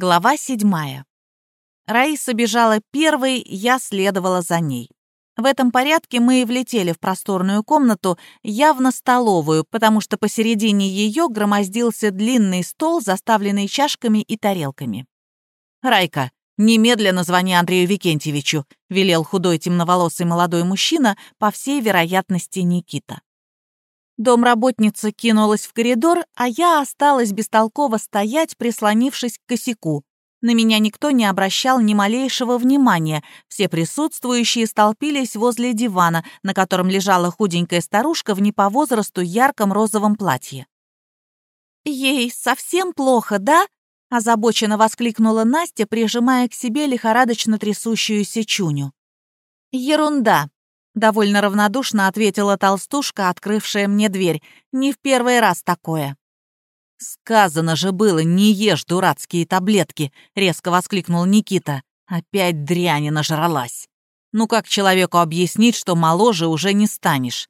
Глава седьмая. Раиса бежала первой, я следовала за ней. В этом порядке мы и влетели в просторную комнату, явно столовую, потому что посередине ее громоздился длинный стол, заставленный чашками и тарелками. «Райка, немедленно звони Андрею Викентьевичу», — велел худой темноволосый молодой мужчина, по всей вероятности Никита. Домработница кинулась в коридор, а я осталась бестолково стоять, прислонившись к косяку. На меня никто не обращал ни малейшего внимания. Все присутствующие столпились возле дивана, на котором лежала худенькая старушка в не по возрасту ярком розовом платье. «Ей совсем плохо, да?» — озабоченно воскликнула Настя, прижимая к себе лихорадочно трясущуюся чуню. «Ерунда», Довольно равнодушно ответила толстушка, открывшая мне дверь. Не в первый раз такое. «Сказано же было, не ешь дурацкие таблетки!» — резко воскликнул Никита. Опять дряни нажралась. Ну как человеку объяснить, что моложе уже не станешь?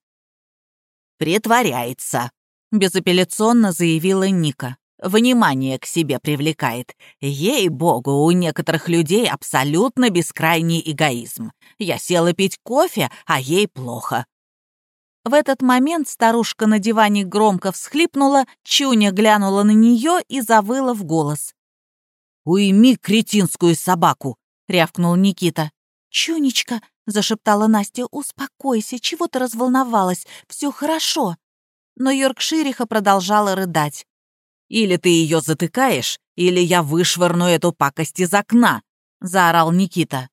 «Притворяется», — безапелляционно заявила Ника внимание к себе привлекает. Ей-богу, у некоторых людей абсолютно бескрайний эгоизм. Я села пить кофе, а ей плохо. В этот момент старушка на диване громко всхлипнула, Чуня глянула на нее и завыла в голос. «Уйми кретинскую собаку!» — рявкнул Никита. «Чунечка!» — зашептала Настя. «Успокойся, чего ты разволновалась? Все хорошо!» Но Йоркшириха продолжала рыдать. Или ты ее затыкаешь, или я вышвырну эту пакость из окна!» — заорал Никита.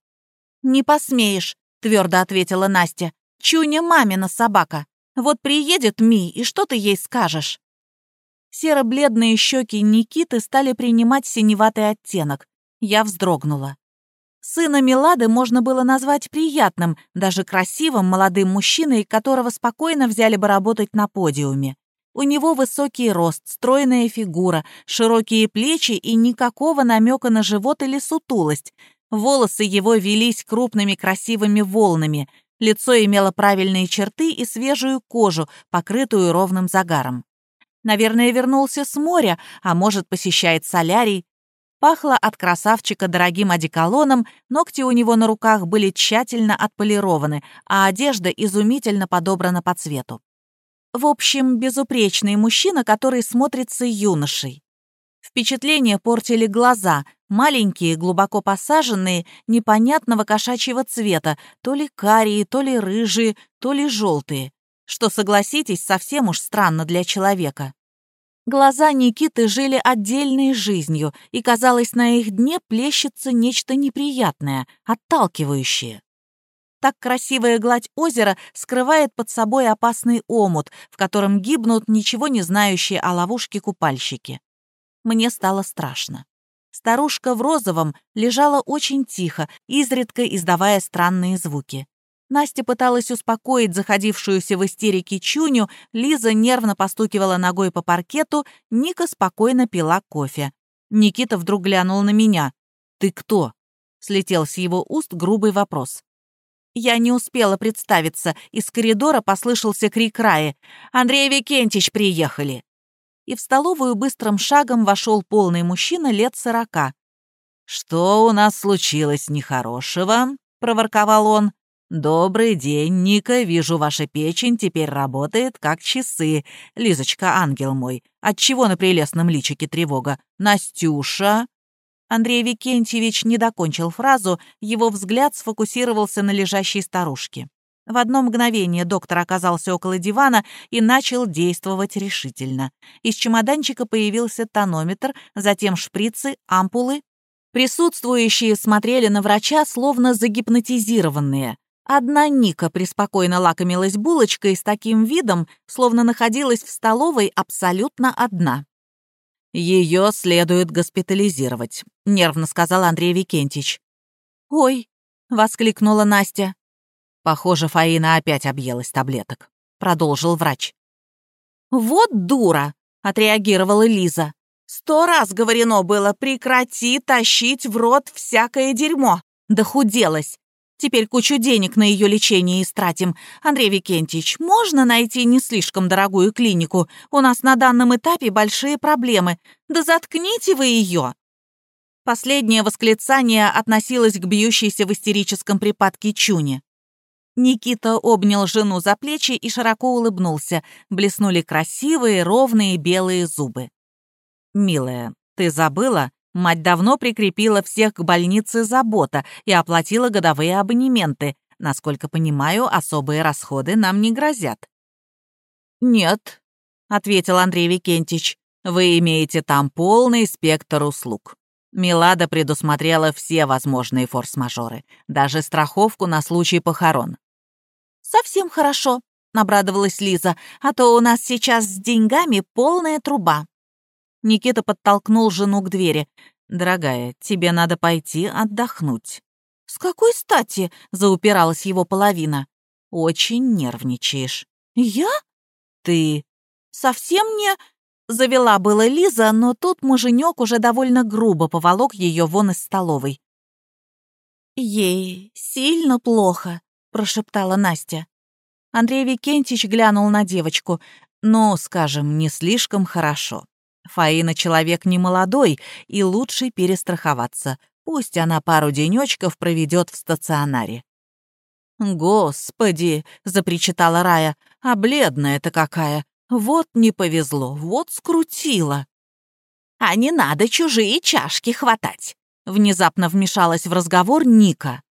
«Не посмеешь», — твердо ответила Настя. «Чуня мамина собака. Вот приедет Ми, и что ты ей скажешь?» Серо-бледные щеки Никиты стали принимать синеватый оттенок. Я вздрогнула. Сына Милады можно было назвать приятным, даже красивым молодым мужчиной, которого спокойно взяли бы работать на подиуме. У него высокий рост, стройная фигура, широкие плечи и никакого намека на живот или сутулость. Волосы его велись крупными красивыми волнами, лицо имело правильные черты и свежую кожу, покрытую ровным загаром. Наверное, вернулся с моря, а может, посещает солярий. Пахло от красавчика дорогим одеколоном, ногти у него на руках были тщательно отполированы, а одежда изумительно подобрана по цвету. В общем, безупречный мужчина, который смотрится юношей. Впечатление портили глаза, маленькие, глубоко посаженные, непонятного кошачьего цвета, то ли карие, то ли рыжие, то ли желтые, что, согласитесь, совсем уж странно для человека. Глаза Никиты жили отдельной жизнью, и, казалось, на их дне плещется нечто неприятное, отталкивающее. Так красивая гладь озера скрывает под собой опасный омут, в котором гибнут ничего не знающие о ловушке купальщики. Мне стало страшно. Старушка в розовом лежала очень тихо, изредка издавая странные звуки. Настя пыталась успокоить заходившуюся в истерике Чуню, Лиза нервно постукивала ногой по паркету, Ника спокойно пила кофе. Никита вдруг глянул на меня. «Ты кто?» — слетел с его уст грубый вопрос. Я не успела представиться. Из коридора послышался крик Раи. «Андрей Викентич приехали!» И в столовую быстрым шагом вошел полный мужчина лет сорока. «Что у нас случилось нехорошего?» — проворковал он. «Добрый день, Ника. Вижу, ваша печень теперь работает как часы. Лизочка, ангел мой, отчего на прелестном личике тревога? Настюша?» Андрей Викентьевич не докончил фразу, его взгляд сфокусировался на лежащей старушке. В одно мгновение доктор оказался около дивана и начал действовать решительно. Из чемоданчика появился тонометр, затем шприцы, ампулы. Присутствующие смотрели на врача, словно загипнотизированные. Одна Ника преспокойно лакомилась булочкой с таким видом, словно находилась в столовой абсолютно одна. «Ее следует госпитализировать», — нервно сказал Андрей Викентич. «Ой!» — воскликнула Настя. «Похоже, Фаина опять объелась таблеток», — продолжил врач. «Вот дура!» — отреагировала Лиза. «Сто раз говорено было, прекрати тащить в рот всякое дерьмо. Дохуделась. Теперь кучу денег на ее лечение истратим. Андрей Викентьевич, можно найти не слишком дорогую клинику? У нас на данном этапе большие проблемы. Да заткните вы ее!» Последнее восклицание относилось к бьющейся в истерическом припадке Чуне. Никита обнял жену за плечи и широко улыбнулся. Блеснули красивые, ровные белые зубы. «Милая, ты забыла? Мать давно прикрепила всех к больнице забота и оплатила годовые абонементы. Насколько понимаю, особые расходы нам не грозят». «Нет», — ответил Андрей Викентич, «вы имеете там полный спектр услуг. Милада предусмотрела все возможные форс-мажоры, даже страховку на случай похорон. «Совсем хорошо», — обрадовалась Лиза, «а то у нас сейчас с деньгами полная труба». Никита подтолкнул жену к двери. «Дорогая, тебе надо пойти отдохнуть». «С какой стати?» — заупиралась его половина. «Очень нервничаешь». «Я?» «Ты...» «Совсем не...» Завела была Лиза, но тут муженек уже довольно грубо поволок ее вон из столовой. «Ей сильно плохо», прошептала Настя. Андрей Викентьевич глянул на девочку. «Ну, скажем, не слишком хорошо. Фаина человек не молодой, и лучше перестраховаться. Пусть она пару денечков проведет в стационаре». «Господи!» — запричитала Рая. «А бледная-то какая! Вот не повезло, вот скрутила!» «А не надо чужие чашки хватать!» Внезапно вмешалась в разговор Ника.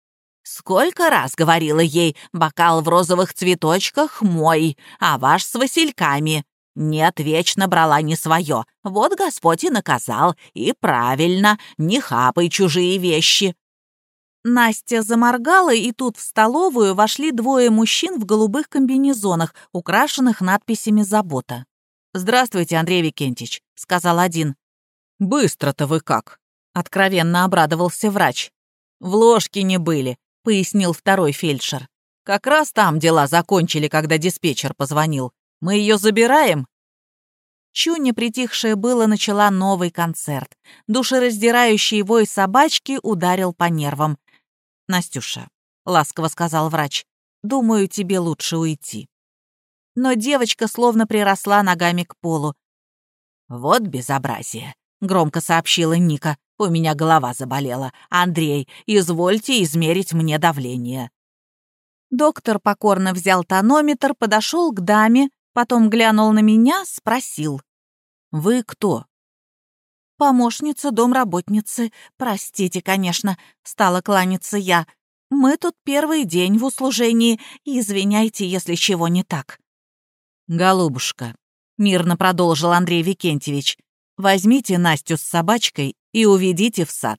Сколько раз говорила ей, бокал в розовых цветочках мой, а ваш с васильками. Нет, вечно брала не свое. Вот Господь и наказал. И правильно, не хапай чужие вещи. Настя заморгала, и тут в столовую вошли двое мужчин в голубых комбинезонах, украшенных надписями «Забота». «Здравствуйте, Андрей Викентьевич», — сказал один. «Быстро-то вы как?» — откровенно обрадовался врач. «В ложке не были пояснил второй фельдшер. «Как раз там дела закончили, когда диспетчер позвонил. Мы ее забираем?» Чуня, притихшая было, начала новый концерт. Душераздирающий вой собачки ударил по нервам. «Настюша», — ласково сказал врач, — «думаю, тебе лучше уйти». Но девочка словно приросла ногами к полу. «Вот безобразие», — громко сообщила Ника. У меня голова заболела. Андрей, извольте измерить мне давление». Доктор покорно взял тонометр, подошел к даме, потом глянул на меня, спросил. «Вы кто?» «Помощница домработницы. Простите, конечно», — стала кланяться я. «Мы тут первый день в услужении, извиняйте, если чего не так». «Голубушка», — мирно продолжил Андрей Викентьевич, «возьмите Настю с собачкой и уведите в сад.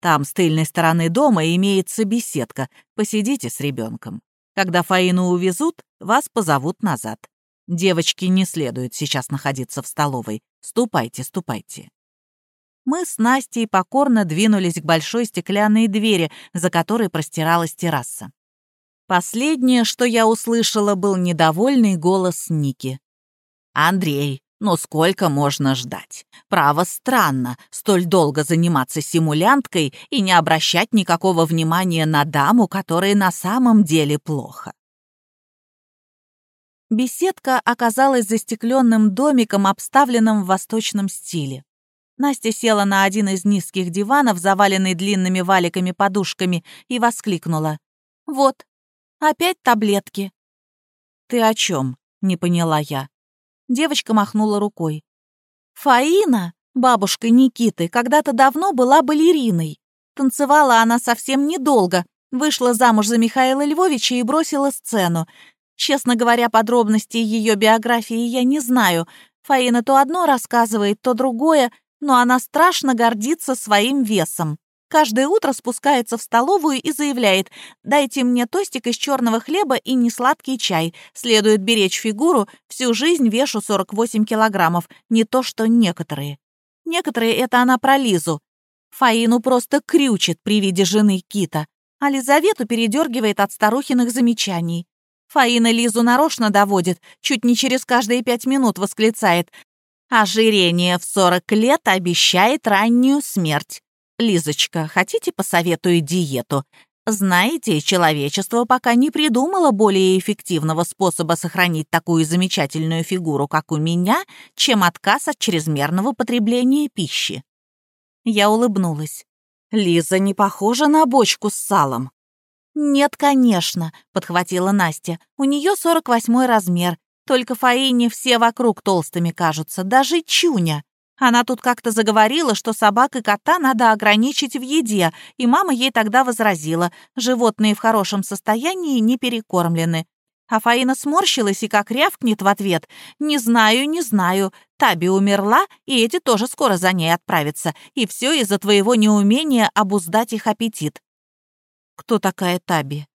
Там с тыльной стороны дома имеется беседка. Посидите с ребенком. Когда Фаину увезут, вас позовут назад. Девочке не следует сейчас находиться в столовой. Ступайте, ступайте. Мы с Настей покорно двинулись к большой стеклянной двери, за которой простиралась терраса. Последнее, что я услышала, был недовольный голос Ники. «Андрей, но сколько можно ждать? Право, странно, столь долго заниматься симулянткой и не обращать никакого внимания на даму, которая на самом деле плохо. Беседка оказалась застекленным домиком, обставленным в восточном стиле. Настя села на один из низких диванов, заваленный длинными валиками-подушками, и воскликнула. «Вот, опять таблетки». «Ты о чем?» — не поняла я. Девочка махнула рукой. «Фаина, бабушка Никиты, когда-то давно была балериной. Танцевала она совсем недолго, вышла замуж за Михаила Львовича и бросила сцену. Честно говоря, подробностей ее биографии я не знаю. Фаина то одно рассказывает, то другое, но она страшно гордится своим весом. Каждое утро спускается в столовую и заявляет «Дайте мне тостик из черного хлеба и несладкий чай. Следует беречь фигуру, всю жизнь вешу 48 килограммов, не то что некоторые». Некоторые — это она про Лизу. Фаину просто крючит при виде жены Кита, а Лизавету передергивает от старухиных замечаний. Фаина Лизу нарочно доводит, чуть не через каждые пять минут восклицает «Ожирение в 40 лет обещает раннюю смерть». «Лизочка, хотите посоветую диету? Знаете, человечество пока не придумало более эффективного способа сохранить такую замечательную фигуру, как у меня, чем отказ от чрезмерного потребления пищи». Я улыбнулась. Лиза не похожа на бочку с салом. «Нет, конечно», — подхватила Настя. «У нее 48 размер. Только Фаине все вокруг толстыми кажутся, даже Чуня. Она тут как-то заговорила, что собак и кота надо ограничить в еде, и мама ей тогда возразила, животные в хорошем состоянии не перекормлены. А Фаина сморщилась и как рявкнет в ответ. «Не знаю, не знаю. Таби умерла, и эти тоже скоро за ней отправятся. И все из-за твоего неумения обуздать их аппетит». «Кто такая Таби?»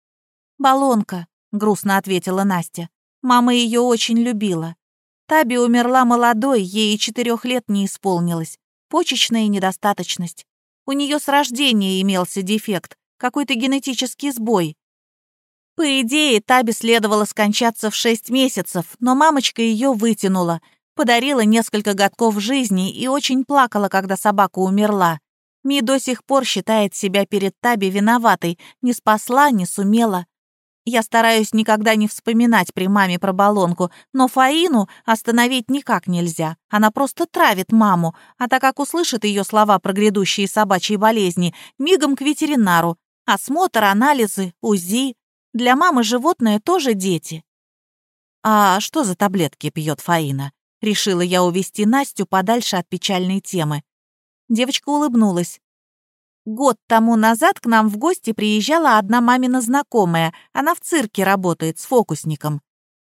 «Балонка», — грустно ответила Настя. «Мама ее очень любила. Таби умерла молодой, ей и четырех лет не исполнилось. Почечная недостаточность. У нее с рождения имелся дефект, какой-то генетический сбой. По идее, Таби следовало скончаться в шесть месяцев, но мамочка ее вытянула, подарила несколько годков жизни и очень плакала, когда собака умерла. Ми до сих пор считает себя перед Таби виноватой, не спасла, не сумела. Я стараюсь никогда не вспоминать при маме про баллонку, но Фаину остановить никак нельзя. Она просто травит маму, а так как услышит ее слова про грядущие собачьи болезни, мигом к ветеринару. Осмотр, анализы, УЗИ. Для мамы животные тоже дети. А что за таблетки пьет Фаина? Решила я увести Настю подальше от печальной темы. Девочка улыбнулась. Год тому назад к нам в гости приезжала одна мамина знакомая. Она в цирке работает с фокусником.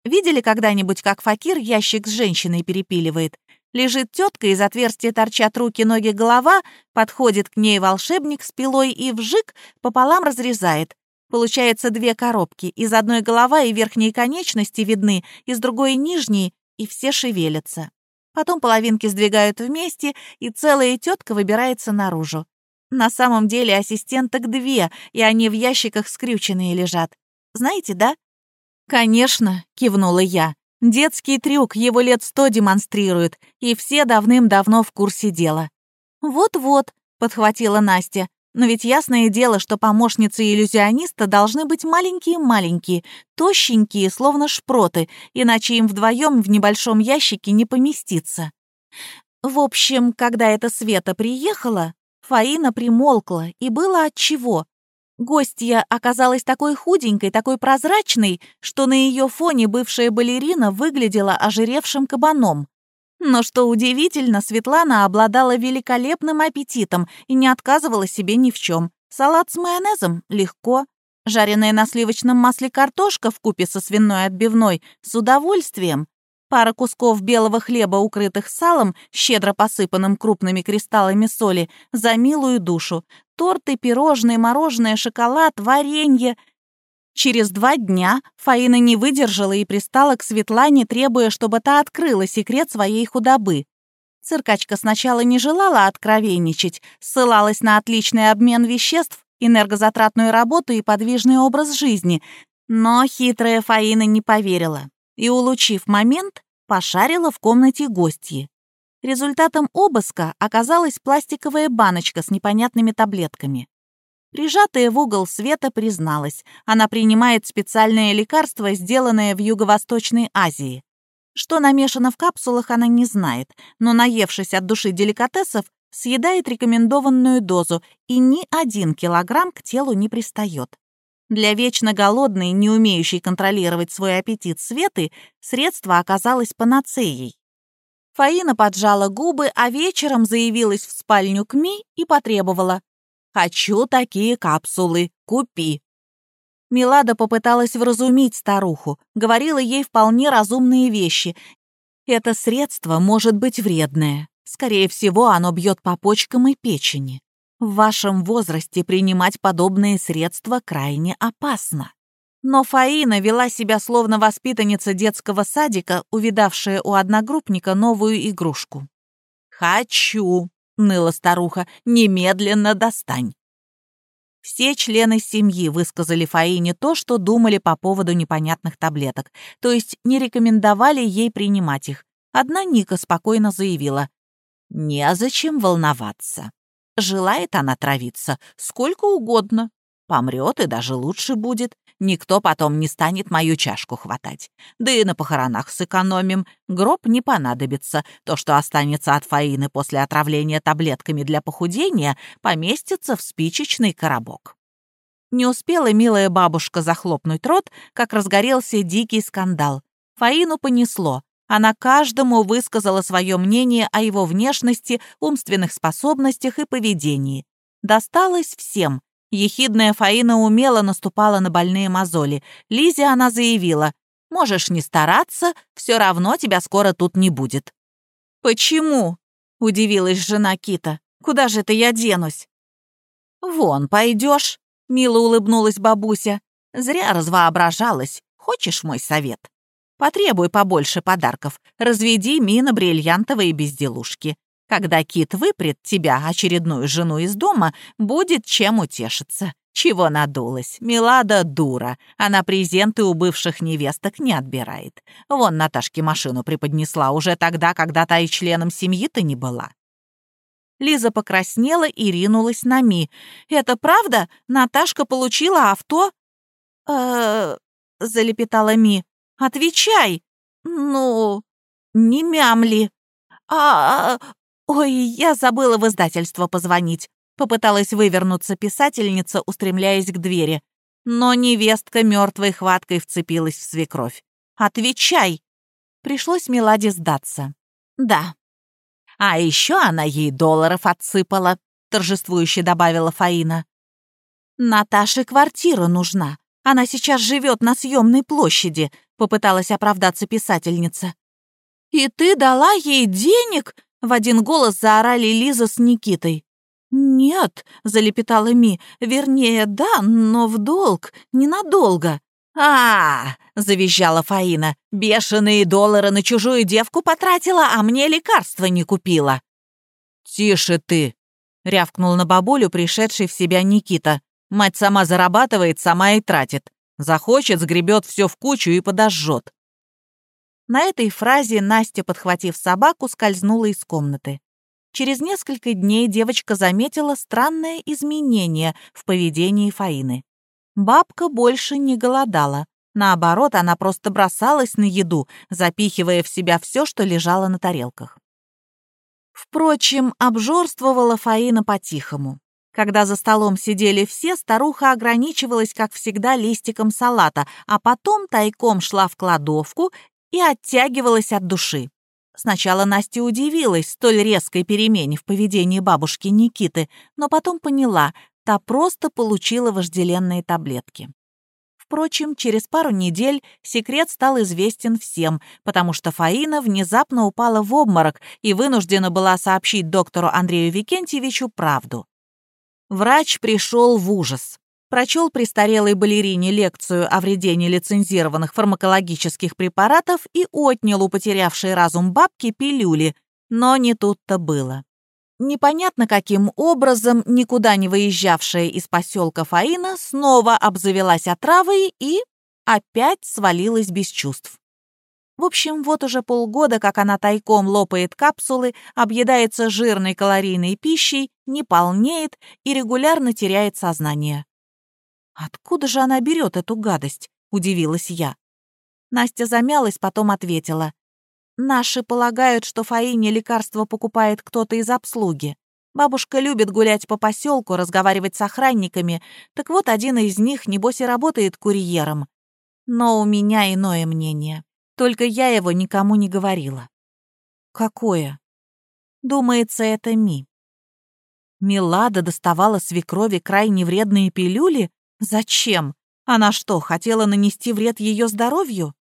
Видели когда-нибудь, как факир ящик с женщиной перепиливает? Лежит тетка, из отверстия торчат руки, ноги, голова, подходит к ней волшебник с пилой и вжик пополам разрезает. Получается две коробки. Из одной голова и верхние конечности видны, из другой нижние, и все шевелятся. Потом половинки сдвигают вместе, и целая тетка выбирается наружу. На самом деле ассистенток две, и они в ящиках скрюченные лежат. Знаете, да?» «Конечно», — кивнула я. «Детский трюк, его лет сто демонстрируют, и все давным-давно в курсе дела». «Вот-вот», — подхватила Настя. «Но ведь ясное дело, что помощницы иллюзиониста должны быть маленькие-маленькие, тощенькие, словно шпроты, иначе им вдвоем в небольшом ящике не поместиться». В общем, когда эта Света приехала, Фаина примолкла, и было отчего. Гостья оказалась такой худенькой, такой прозрачной, что на ее фоне бывшая балерина выглядела ожиревшим кабаном. Но что удивительно, Светлана обладала великолепным аппетитом и не отказывала себе ни в чем. Салат с майонезом — легко. Жареная на сливочном масле картошка в купе со свиной отбивной — с удовольствием. Пара кусков белого хлеба, укрытых салом, щедро посыпанным крупными кристаллами соли, за милую душу. Торты, пирожные, мороженое, шоколад, варенье. Через два дня Фаина не выдержала и пристала к Светлане, требуя, чтобы та открыла секрет своей худобы. Циркачка сначала не желала откровенничать, ссылалась на отличный обмен веществ, энергозатратную работу и подвижный образ жизни, но хитрая Фаина не поверила и, улучив момент, пошарила в комнате гостьи. Результатом обыска оказалась пластиковая баночка с непонятными таблетками. Прижатая в угол Света призналась, она принимает специальное лекарство, сделанное в Юго-Восточной Азии. Что намешано в капсулах, она не знает, но, наевшись от души деликатесов, съедает рекомендованную дозу, и ни один килограмм к телу не пристает. Для вечно голодной, не умеющей контролировать свой аппетит Светы, средство оказалось панацеей. Фаина поджала губы, а вечером заявилась в спальню к Ми и потребовала. «Хочу такие капсулы, купи». Милада попыталась вразумить старуху, говорила ей вполне разумные вещи. Это средство может быть вредное. Скорее всего, оно бьет по почкам и печени. В вашем возрасте принимать подобные средства крайне опасно. Но Фаина вела себя словно воспитанница детского садика, увидавшая у одногруппника новую игрушку. «Хочу!» — ныла старуха. «Немедленно достань!» Все члены семьи высказали Фаине то, что думали по поводу непонятных таблеток, то есть не рекомендовали ей принимать их. Одна Ника спокойно заявила, «Незачем волноваться. Желает она травиться сколько угодно. Помрет и даже лучше будет. Никто потом не станет мою чашку хватать. Да и на похоронах сэкономим. Гроб не понадобится. То, что останется от Фаины после отравления таблетками для похудения, поместится в спичечный коробок. Не успела милая бабушка захлопнуть рот, как разгорелся дикий скандал. Фаину понесло. Она каждому высказала свое мнение о его внешности, умственных способностях и поведении. Досталось всем, Ехидная Фаина умело наступала на больные мозоли. Лизе она заявила, «Можешь не стараться, все равно тебя скоро тут не будет». «Почему?» — удивилась жена Кита. «Куда же это я денусь?» «Вон пойдешь», — мило улыбнулась бабуся. «Зря развоображалась. Хочешь мой совет? Потребуй побольше подарков. Разведи мина бриллиантовые безделушки. Когда Кит выпрет тебя, очередную жену из дома, будет чем утешиться. Чего надулась? Милада дура. Она презенты у бывших невесток не отбирает. Вон Наташке машину преподнесла уже тогда, когда та и членом семьи-то не была. Лиза покраснела и ринулась на Ми. «Это правда? Наташка получила авто?» «Э-э...» залепетала Ми. «Отвечай!» «Ну...» «Не мямли!» «А... «Ой, я забыла в издательство позвонить», — попыталась вывернуться писательница, устремляясь к двери. Но невестка мертвой хваткой вцепилась в свекровь. «Отвечай!» Пришлось Меладе сдаться. «Да». «А еще она ей долларов отсыпала», — торжествующе добавила Фаина. «Наташе квартира нужна. Она сейчас живет на съемной площади», — попыталась оправдаться писательница. «И ты дала ей денег?» В один голос заорали Лиза с Никитой. «Нет», — залепетала Ми, — «вернее, да, но в долг, ненадолго». А, -а, -а завизжала Фаина, — «бешеные доллары на чужую девку потратила, а мне лекарства не купила». «Тише ты», — рявкнул на бабулю пришедший в себя Никита. «Мать сама зарабатывает, сама и тратит. Захочет, сгребет все в кучу и подожжет. На этой фразе Настя, подхватив собаку, скользнула из комнаты. Через несколько дней девочка заметила странное изменение в поведении Фаины. Бабка больше не голодала. Наоборот, она просто бросалась на еду, запихивая в себя все, что лежало на тарелках. Впрочем, обжорствовала Фаина по-тихому. Когда за столом сидели все, старуха ограничивалась, как всегда, листиком салата, а потом тайком шла в кладовку и оттягивалась от души. Сначала Настя удивилась столь резкой перемене в поведении бабушки Никиты, но потом поняла, та просто получила вожделенные таблетки. Впрочем, через пару недель секрет стал известен всем, потому что Фаина внезапно упала в обморок и вынуждена была сообщить доктору Андрею Викентьевичу правду. Врач пришел в ужас прочел престарелой балерине лекцию о вреде нелицензированных фармакологических препаратов и отнял у потерявшей разум бабки пилюли, но не тут-то было. Непонятно каким образом никуда не выезжавшая из поселка Фаина снова обзавелась отравой и опять свалилась без чувств. В общем, вот уже полгода, как она тайком лопает капсулы, объедается жирной калорийной пищей, не полнеет и регулярно теряет сознание. «Откуда же она берет эту гадость?» — удивилась я. Настя замялась, потом ответила. «Наши полагают, что Фаине лекарство покупает кто-то из обслуги. Бабушка любит гулять по поселку, разговаривать с охранниками, так вот один из них, небось, и работает курьером. Но у меня иное мнение. Только я его никому не говорила». «Какое?» «Думается, это Ми». Милада доставала свекрови крайне вредные пилюли, Зачем? Она что, хотела нанести вред ее здоровью?